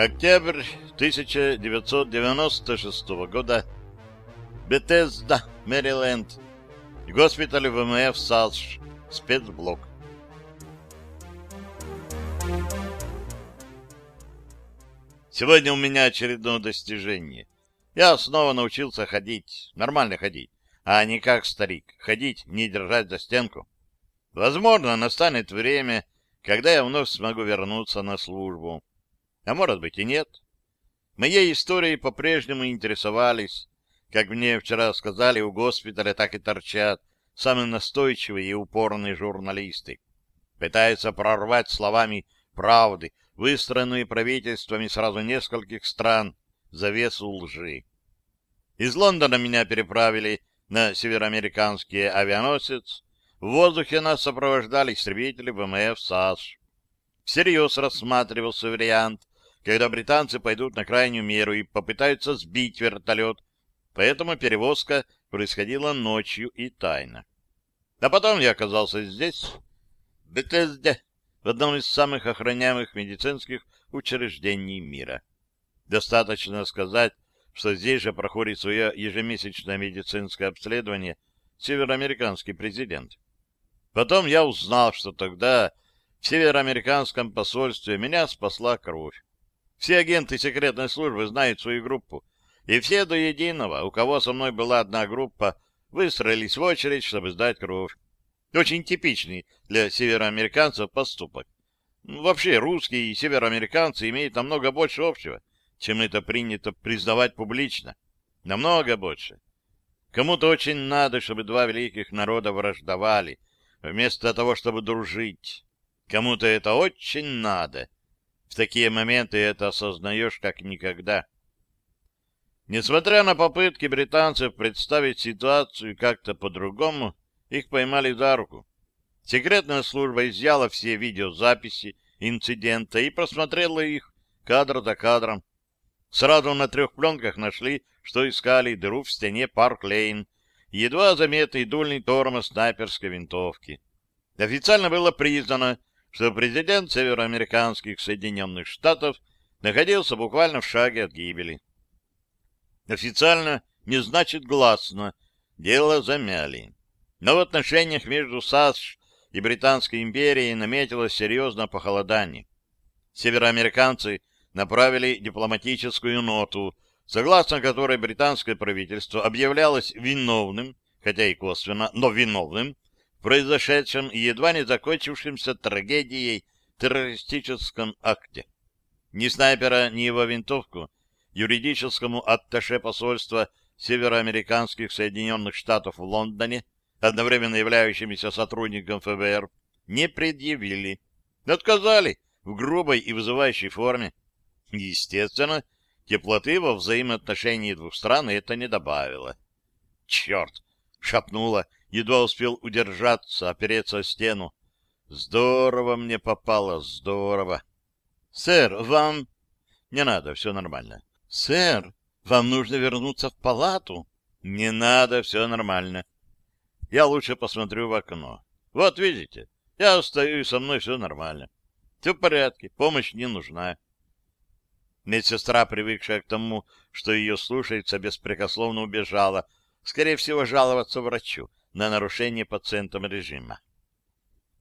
Октябрь 1996 года. Бетезда, Мэриленд. Госпиталь ВМФ САСШ. Спецблок. Сегодня у меня очередное достижение. Я снова научился ходить, нормально ходить, а не как старик, ходить, не держать за стенку. Возможно, настанет время, когда я вновь смогу вернуться на службу. А может быть и нет. Моей историей по-прежнему интересовались. Как мне вчера сказали, у госпиталя так и торчат самые настойчивые и упорные журналисты. Пытаются прорвать словами правды, выстроенные правительствами сразу нескольких стран, завесу лжи. Из Лондона меня переправили на североамериканский авианосец. В воздухе нас сопровождали истребители ВМФ САС. Всерьез рассматривался вариант, когда британцы пойдут на крайнюю меру и попытаются сбить вертолет, поэтому перевозка происходила ночью и тайно. А потом я оказался здесь, в Бетезде, в одном из самых охраняемых медицинских учреждений мира. Достаточно сказать, что здесь же проходит свое ежемесячное медицинское обследование североамериканский президент. Потом я узнал, что тогда в североамериканском посольстве меня спасла кровь. Все агенты секретной службы знают свою группу, и все до единого, у кого со мной была одна группа, выстроились в очередь, чтобы сдать кровь. Очень типичный для североамериканцев поступок. Вообще, русские и североамериканцы имеют намного больше общего, чем это принято признавать публично. Намного больше. Кому-то очень надо, чтобы два великих народа враждовали, вместо того, чтобы дружить. Кому-то это очень надо — в такие моменты это осознаешь как никогда. Несмотря на попытки британцев представить ситуацию как-то по-другому, их поймали за руку. Секретная служба изъяла все видеозаписи инцидента и просмотрела их кадр за кадром. Сразу на трех пленках нашли, что искали дыру в стене Парк-Лейн, едва заметный дульный тормоз снайперской винтовки. Официально было признано, что президент североамериканских Соединенных Штатов находился буквально в шаге от гибели. Официально не значит гласно, дело замяли. Но в отношениях между САСШ и Британской империей наметилось серьезное похолодание. Североамериканцы направили дипломатическую ноту, согласно которой британское правительство объявлялось виновным, хотя и косвенно, но виновным, произошедшем и едва не закончившемся трагедией террористическом акте. Ни снайпера, ни его винтовку юридическому атташе посольства североамериканских Соединенных Штатов в Лондоне, одновременно являющимися сотрудником ФБР, не предъявили. Отказали в грубой и вызывающей форме. Естественно, теплоты во взаимоотношении двух стран это не добавило. «Черт!» — шепнула едва успел удержаться, опереться о стену. Здорово мне попало, здорово. Сэр, вам... Не надо, все нормально. Сэр, вам нужно вернуться в палату. Не надо, все нормально. Я лучше посмотрю в окно. Вот видите, я и со мной все нормально. Все в порядке, помощь не нужна. Медсестра, привыкшая к тому, что ее слушается, беспрекословно убежала, скорее всего, жаловаться врачу на нарушение пациентом режима.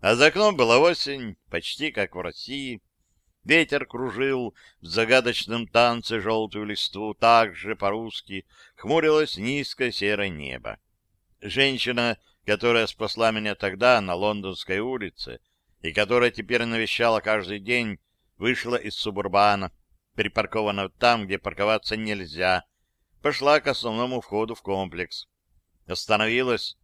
А за окном была осень, почти как в России. Ветер кружил в загадочном танце желтую листву, так же по-русски хмурилось низкое серое небо. Женщина, которая спасла меня тогда на Лондонской улице и которая теперь навещала каждый день, вышла из субурбана, припаркованного там, где парковаться нельзя, пошла к основному входу в комплекс. Остановилась,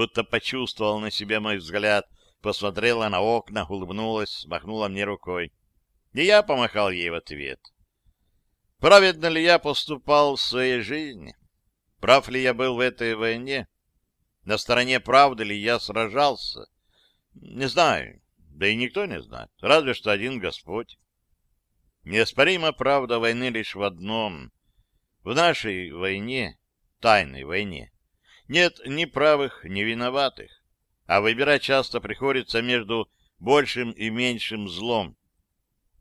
будто почувствовала на себе мой взгляд, посмотрела на окна, улыбнулась, махнула мне рукой. И я помахал ей в ответ. Праведно ли я поступал в своей жизни? Прав ли я был в этой войне? На стороне правды ли я сражался? Не знаю, да и никто не знает, разве что один Господь. Неоспорима правда войны лишь в одном. В нашей войне, тайной войне, нет ни правых, ни виноватых, а выбирать часто приходится между большим и меньшим злом.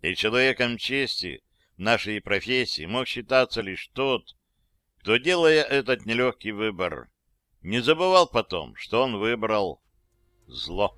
И человеком чести нашей профессии мог считаться лишь тот, кто, делая этот нелегкий выбор, не забывал потом, что он выбрал зло.